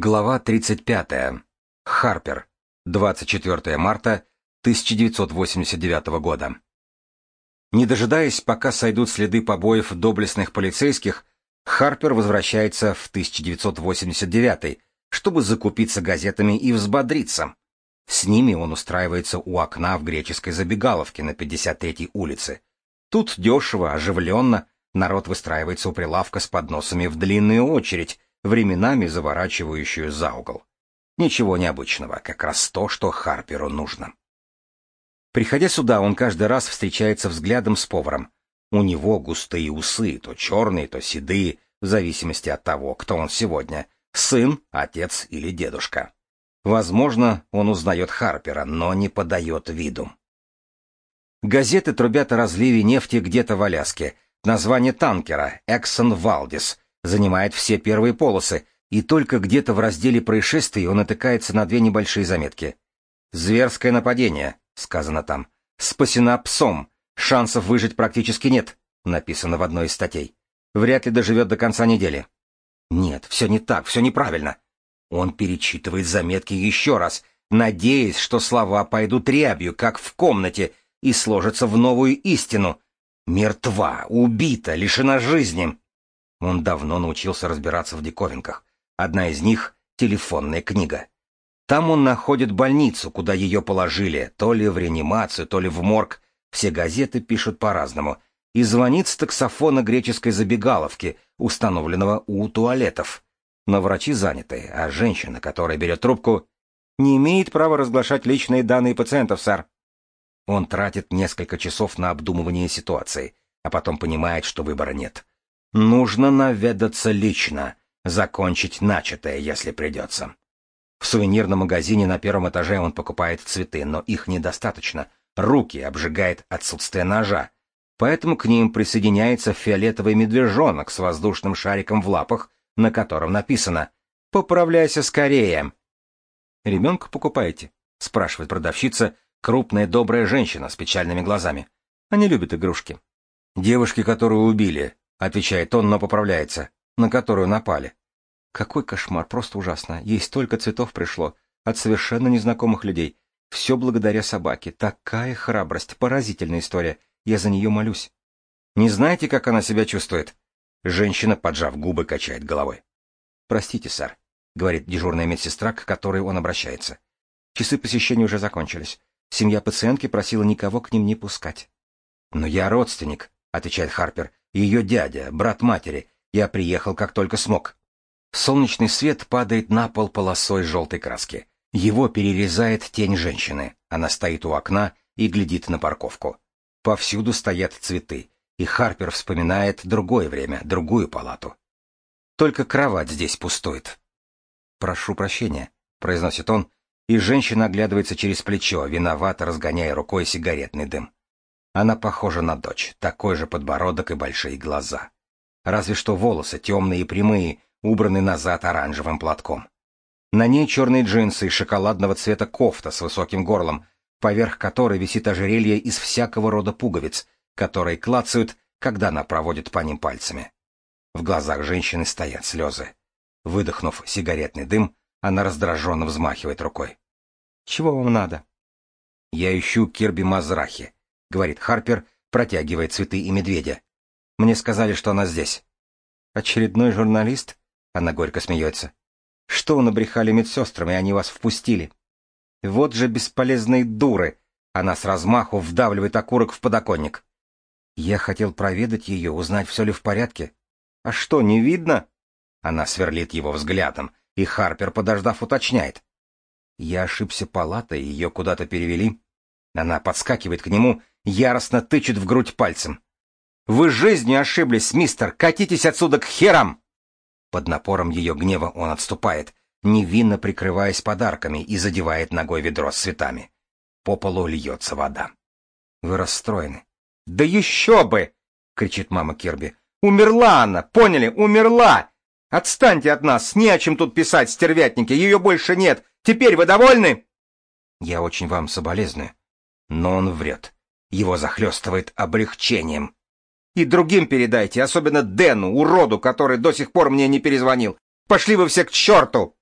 Глава 35. Харпер. 24 марта 1989 года. Не дожидаясь, пока сойдут следы побоев доблестных полицейских, Харпер возвращается в 1989, чтобы закупиться газетами и взбодриться. С ними он устраивается у окна в греческой забегаловке на 53-й улице. Тут дешево, оживленно, народ выстраивается у прилавка с подносами в длинную очередь, временами заворачивающую за угол. Ничего необычного, как раз то, что Харперу нужно. Приходя сюда, он каждый раз встречается взглядом с поваром. У него густые усы, то черные, то седые, в зависимости от того, кто он сегодня — сын, отец или дедушка. Возможно, он узнает Харпера, но не подает виду. Газеты трубят о разливе нефти где-то в Аляске. Название танкера — Эксон Валдис — занимает все первые полосы, и только где-то в разделе происшествий он натыкается на две небольшие заметки. «Зверское нападение», — сказано там. «Спасена псом. Шансов выжить практически нет», — написано в одной из статей. «Вряд ли доживет до конца недели». Нет, все не так, все неправильно. Он перечитывает заметки еще раз, надеясь, что слова пойдут рябью, как в комнате, и сложатся в новую истину. Мертва, убита, лишена жизни. Он давно научился разбираться в диковинках. Одна из них — телефонная книга. Там он находит больницу, куда ее положили, то ли в реанимацию, то ли в морг. Все газеты пишут по-разному. И звонит с таксофона греческой забегаловки, установленного у туалетов. Но врачи заняты, а женщина, которая берет трубку, не имеет права разглашать личные данные пациентов, сэр. Он тратит несколько часов на обдумывание ситуации, а потом понимает, что выбора нет. Нужно наведаться лично, закончить начатое, если придется. В сувенирном магазине на первом этаже он покупает цветы, но их недостаточно. Руки обжигает отсутствие ножа. Поэтому к ним присоединяется фиолетовый медвежонок с воздушным шариком в лапах, на котором написано «Поправляйся скорее». «Ребенка покупаете?» — спрашивает продавщица, крупная добрая женщина с печальными глазами. Они любят игрушки. Девушки, которую убили, — отвечает он, но поправляется. На которую напали. Какой кошмар, просто ужасно. Ей столько цветов пришло. От совершенно незнакомых людей. Все благодаря собаке. Такая храбрость. Поразительная история. Я за нее молюсь. Не знаете, как она себя чувствует? Женщина, поджав губы, качает головой. Простите, сэр, говорит дежурная медсестра, к которой он обращается. Часы посещения уже закончились. Семья пациентки просила никого к ним не пускать. Но я родственник, отвечает Харпер. Ее дядя, брат матери. Я приехал, как только смог. Солнечный свет падает на пол полосой желтой краски. Его перерезает тень женщины. Она стоит у окна и глядит на парковку. Повсюду стоят цветы, и Харпер вспоминает другое время, другую палату. Только кровать здесь пустует. «Прошу прощения», — произносит он, и женщина оглядывается через плечо, виновато разгоняя рукой сигаретный дым. Она похожа на дочь, такой же подбородок и большие глаза. Разве что волосы темные и прямые, убраны назад оранжевым платком. На ней черные джинсы и шоколадного цвета кофта с высоким горлом, поверх которой висит ожерелье из всякого рода пуговиц, которые клацают, когда она проводит по ним пальцами. В глазах женщины стоят слезы. Выдохнув сигаретный дым, она раздраженно взмахивает рукой. «Чего вам надо?» «Я ищу Кирби Мазрахи», — говорит Харпер, протягивая цветы и медведя. «Мне сказали, что она здесь». «Очередной журналист?» — она горько смеется. «Что вы набрехали медсестрам, и они вас впустили?» «Вот же бесполезные дуры!» Она с размаху вдавливает окурок в подоконник. «Я хотел проведать ее, узнать, все ли в порядке». «А что, не видно?» Она сверлит его взглядом, и Харпер, подождав, уточняет. «Я ошибся палатой, ее куда-то перевели». Она подскакивает к нему яростно тычет в грудь пальцем. «Вы жизнью ошиблись, мистер! Катитесь отсюда к херам!» Под напором ее гнева он отступает, невинно прикрываясь подарками и задевает ногой ведро с цветами. По полу льется вода. «Вы расстроены?» «Да еще бы!» — кричит мама Кирби. «Умерла она! Поняли? Умерла! Отстаньте от нас! Не о чем тут писать, стервятники! Ее больше нет! Теперь вы довольны?» «Я очень вам соболезную». Но он врет. Его захлестывает облегчением. И другим передайте, особенно Дэну, уроду, который до сих пор мне не перезвонил. Пошли вы все к черту!